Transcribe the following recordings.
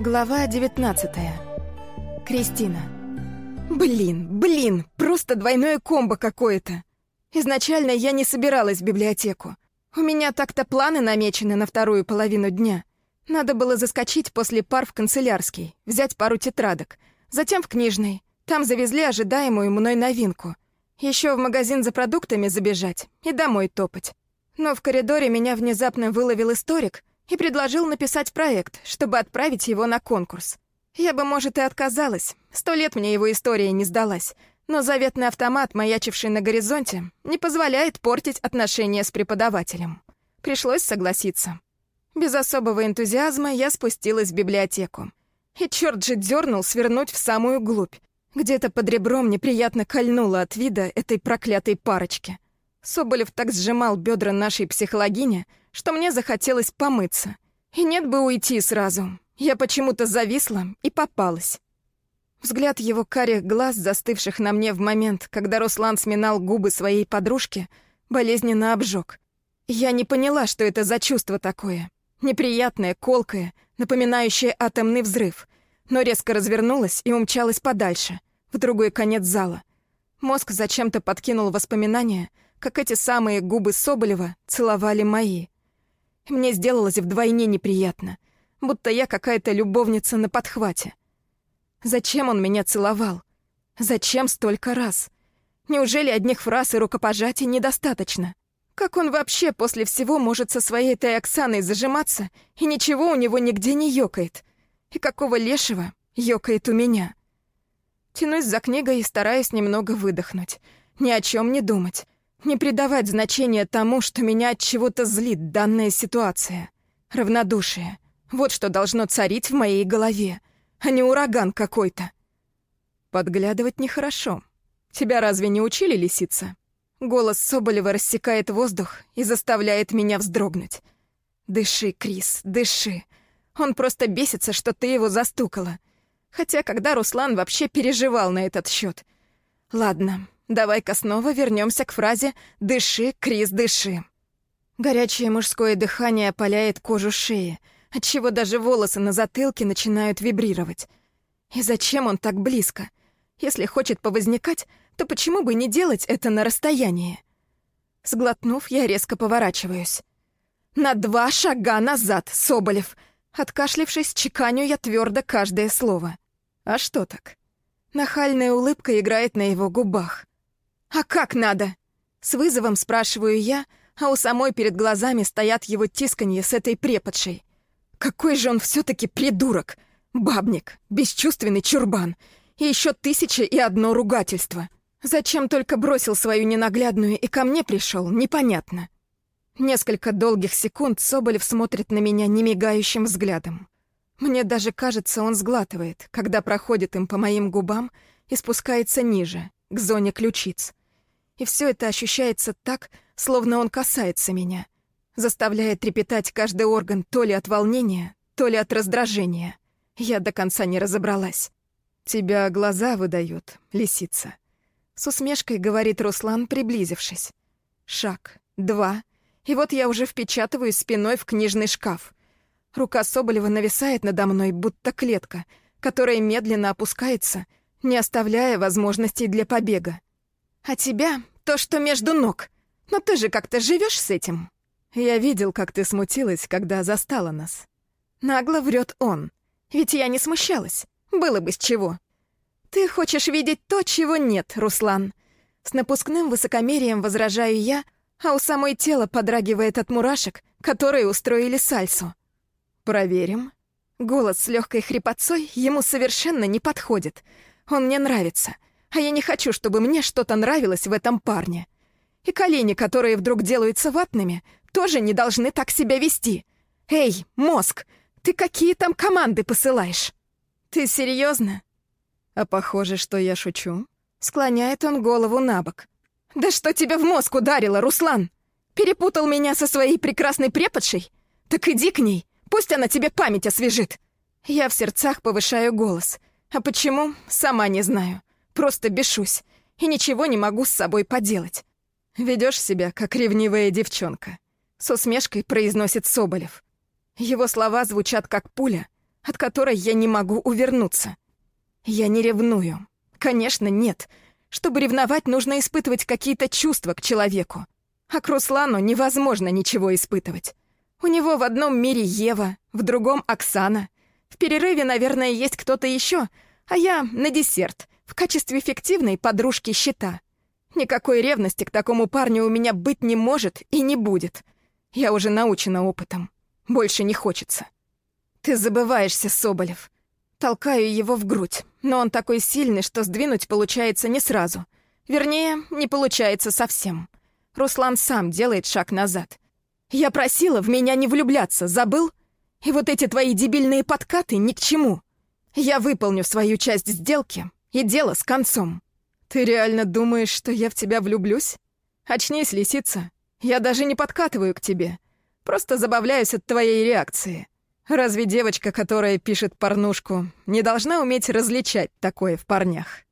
Глава 19. Кристина. Блин, блин, просто двойное комбо какое-то. Изначально я не собиралась в библиотеку. У меня так-то планы намечены на вторую половину дня. Надо было заскочить после пар в канцелярский, взять пару тетрадок, затем в книжный. Там завезли ожидаемую мной новинку. Еще в магазин за продуктами забежать и домой топать. Но в коридоре меня внезапно выловил историк и предложил написать проект, чтобы отправить его на конкурс. Я бы, может, и отказалась. Сто лет мне его история не сдалась. Но заветный автомат, маячивший на горизонте, не позволяет портить отношения с преподавателем. Пришлось согласиться. Без особого энтузиазма я спустилась в библиотеку. И черт же дернул свернуть в самую глубь. Где-то под ребром неприятно кольнуло от вида этой проклятой парочки. Соболев так сжимал бедра нашей психологини, что мне захотелось помыться. И нет бы уйти сразу. Я почему-то зависла и попалась. Взгляд его карих глаз, застывших на мне в момент, когда Руслан сминал губы своей подружки, болезненно обжег. Я не поняла, что это за чувство такое. Неприятное, колкое, напоминающее атомный взрыв, но резко развернулась и умчалась подальше, в другой конец зала. Мозг зачем-то подкинул воспоминания, как эти самые губы Соболева целовали мои. Мне сделалось вдвойне неприятно, будто я какая-то любовница на подхвате. Зачем он меня целовал? Зачем столько раз? Неужели одних фраз и рукопожатий недостаточно? Как он вообще после всего может со своей этой Оксаной зажиматься, и ничего у него нигде не ёкает? И какого лешего ёкает у меня? Тянусь за книгой и стараюсь немного выдохнуть. Ни о чем не думать. Не придавать значения тому, что меня от чего-то злит данная ситуация. Равнодушие. Вот что должно царить в моей голове, а не ураган какой-то. Подглядывать нехорошо. Тебя разве не учили, лисица? Голос Соболева рассекает воздух и заставляет меня вздрогнуть. Дыши, Крис, дыши. Он просто бесится, что ты его застукала. Хотя когда Руслан вообще переживал на этот счет. Ладно, Давай-ка снова вернемся к фразе «Дыши, Крис, дыши». Горячее мужское дыхание опаляет кожу шеи, отчего даже волосы на затылке начинают вибрировать. И зачем он так близко? Если хочет повозникать, то почему бы не делать это на расстоянии? Сглотнув, я резко поворачиваюсь. «На два шага назад, Соболев!» Откашлившись, чеканю я твердо каждое слово. А что так? Нахальная улыбка играет на его губах. «А как надо?» С вызовом спрашиваю я, а у самой перед глазами стоят его тисканье с этой преподшей. Какой же он все таки придурок! Бабник, бесчувственный чурбан. И еще тысяча и одно ругательство. Зачем только бросил свою ненаглядную и ко мне пришел, непонятно. Несколько долгих секунд Соболев смотрит на меня немигающим взглядом. Мне даже кажется, он сглатывает, когда проходит им по моим губам и спускается ниже, к зоне ключиц. И все это ощущается так, словно он касается меня, заставляя трепетать каждый орган то ли от волнения, то ли от раздражения. Я до конца не разобралась. «Тебя глаза выдают, лисица», — с усмешкой говорит Руслан, приблизившись. Шаг, два, и вот я уже впечатываюсь спиной в книжный шкаф. Рука Соболева нависает надо мной, будто клетка, которая медленно опускается, не оставляя возможностей для побега. А тебя то, что между ног. Но ты же как-то живешь с этим. Я видел, как ты смутилась, когда застала нас. Нагло врет он. Ведь я не смущалась. Было бы с чего. Ты хочешь видеть то, чего нет, Руслан. С напускным высокомерием возражаю я, а у самой тело подрагивает от мурашек, которые устроили сальсу. Проверим. Голос с легкой хрипотцой ему совершенно не подходит. Он мне нравится — а я не хочу, чтобы мне что-то нравилось в этом парне. И колени, которые вдруг делаются ватными, тоже не должны так себя вести. Эй, мозг, ты какие там команды посылаешь? Ты серьезно? А похоже, что я шучу. Склоняет он голову на бок. Да что тебе в мозг ударило, Руслан? Перепутал меня со своей прекрасной преподшей? Так иди к ней, пусть она тебе память освежит. Я в сердцах повышаю голос. А почему, сама не знаю. Просто бешусь и ничего не могу с собой поделать. Ведешь себя, как ревнивая девчонка. С усмешкой произносит Соболев. Его слова звучат как пуля, от которой я не могу увернуться. Я не ревную. Конечно, нет. Чтобы ревновать, нужно испытывать какие-то чувства к человеку. А к Руслану невозможно ничего испытывать. У него в одном мире Ева, в другом Оксана. В перерыве, наверное, есть кто-то еще, а я на десерт, в качестве фиктивной подружки щита. Никакой ревности к такому парню у меня быть не может и не будет. Я уже научена опытом. Больше не хочется. Ты забываешься, Соболев. Толкаю его в грудь, но он такой сильный, что сдвинуть получается не сразу. Вернее, не получается совсем. Руслан сам делает шаг назад. Я просила в меня не влюбляться, забыл? И вот эти твои дебильные подкаты ни к чему. Я выполню свою часть сделки, и дело с концом. Ты реально думаешь, что я в тебя влюблюсь? Очнись, лисица. Я даже не подкатываю к тебе. Просто забавляюсь от твоей реакции. Разве девочка, которая пишет порнушку, не должна уметь различать такое в парнях?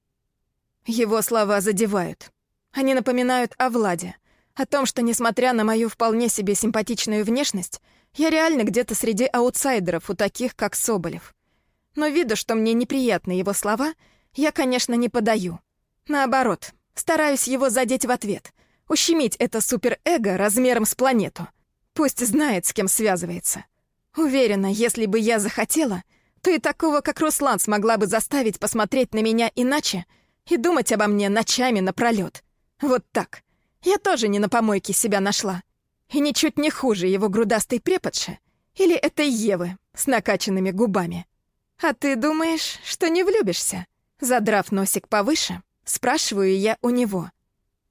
Его слова задевают. Они напоминают о Владе, о том, что, несмотря на мою вполне себе симпатичную внешность, я реально где-то среди аутсайдеров у таких, как Соболев. Но виду, что мне неприятны его слова, я, конечно, не подаю. Наоборот, стараюсь его задеть в ответ, ущемить это суперэго размером с планету. Пусть знает, с кем связывается. Уверена, если бы я захотела, то и такого, как Руслан, смогла бы заставить посмотреть на меня иначе и думать обо мне ночами напролёт. Вот так. Я тоже не на помойке себя нашла. И ничуть не хуже его грудастой преподши или этой Евы с накачанными губами. А ты думаешь, что не влюбишься? Задрав носик повыше, спрашиваю я у него.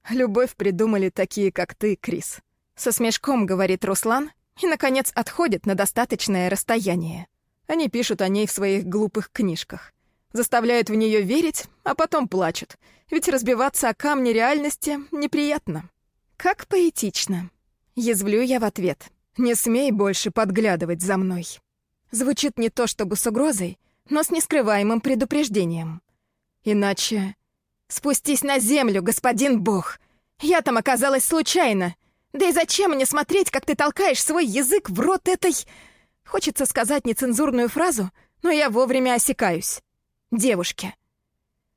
Любовь придумали такие, как ты, Крис. Со смешком говорит Руслан и, наконец, отходит на достаточное расстояние. Они пишут о ней в своих глупых книжках. Заставляют в нее верить, а потом плачут. Ведь разбиваться о камне реальности неприятно. Как поэтично. Язвлю я в ответ. «Не смей больше подглядывать за мной». Звучит не то чтобы с угрозой, но с нескрываемым предупреждением. Иначе... «Спустись на землю, господин Бог! Я там оказалась случайно! Да и зачем мне смотреть, как ты толкаешь свой язык в рот этой...» Хочется сказать нецензурную фразу, но я вовремя осекаюсь. «Девушке».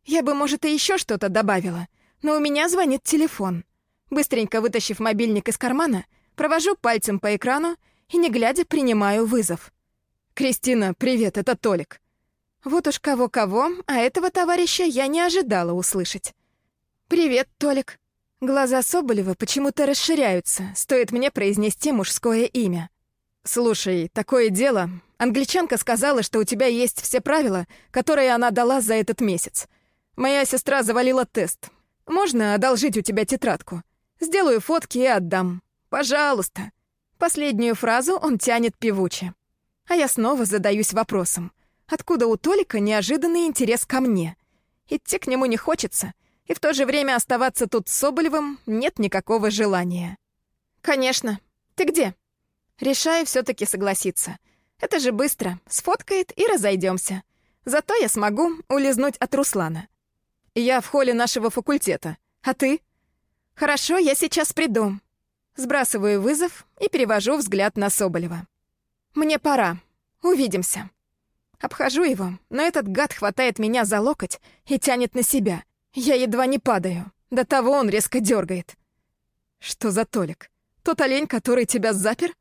Я бы, может, и еще что-то добавила, но у меня звонит телефон. Быстренько вытащив мобильник из кармана, провожу пальцем по экрану и, не глядя, принимаю вызов. «Кристина, привет, это Толик». Вот уж кого-кого, а этого товарища я не ожидала услышать. «Привет, Толик». Глаза Соболева почему-то расширяются, стоит мне произнести мужское имя. «Слушай, такое дело. Англичанка сказала, что у тебя есть все правила, которые она дала за этот месяц. Моя сестра завалила тест. Можно одолжить у тебя тетрадку? Сделаю фотки и отдам. Пожалуйста». Последнюю фразу он тянет певуче. А я снова задаюсь вопросом. Откуда у Толика неожиданный интерес ко мне? Идти к нему не хочется, и в то же время оставаться тут с Соболевым нет никакого желания. «Конечно. Ты где?» Решаю все таки согласиться. Это же быстро. Сфоткает и разойдемся. Зато я смогу улизнуть от Руслана. Я в холле нашего факультета. А ты? Хорошо, я сейчас приду. Сбрасываю вызов и перевожу взгляд на Соболева. Мне пора. Увидимся. Обхожу его, но этот гад хватает меня за локоть и тянет на себя. Я едва не падаю. До того он резко дергает. Что за Толик? Тот олень, который тебя запер?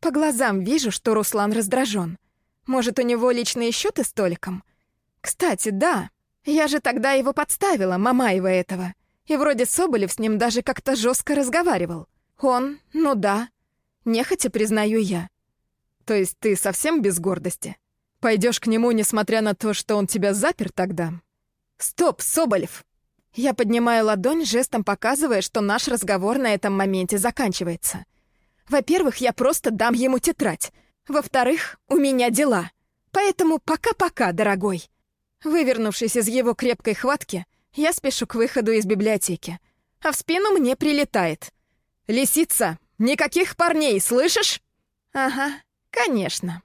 По глазам вижу, что Руслан раздражен. Может, у него личные счеты с Толиком? Кстати, да. Я же тогда его подставила, Мамаева этого. И вроде Соболев с ним даже как-то жестко разговаривал. Он, ну да. Нехотя признаю я. То есть ты совсем без гордости? Пойдешь к нему, несмотря на то, что он тебя запер тогда? Стоп, Соболев! Я поднимаю ладонь, жестом показывая, что наш разговор на этом моменте заканчивается. Во-первых, я просто дам ему тетрадь. Во-вторых, у меня дела. Поэтому пока-пока, дорогой. Вывернувшись из его крепкой хватки, я спешу к выходу из библиотеки. А в спину мне прилетает. «Лисица, никаких парней, слышишь?» «Ага, конечно».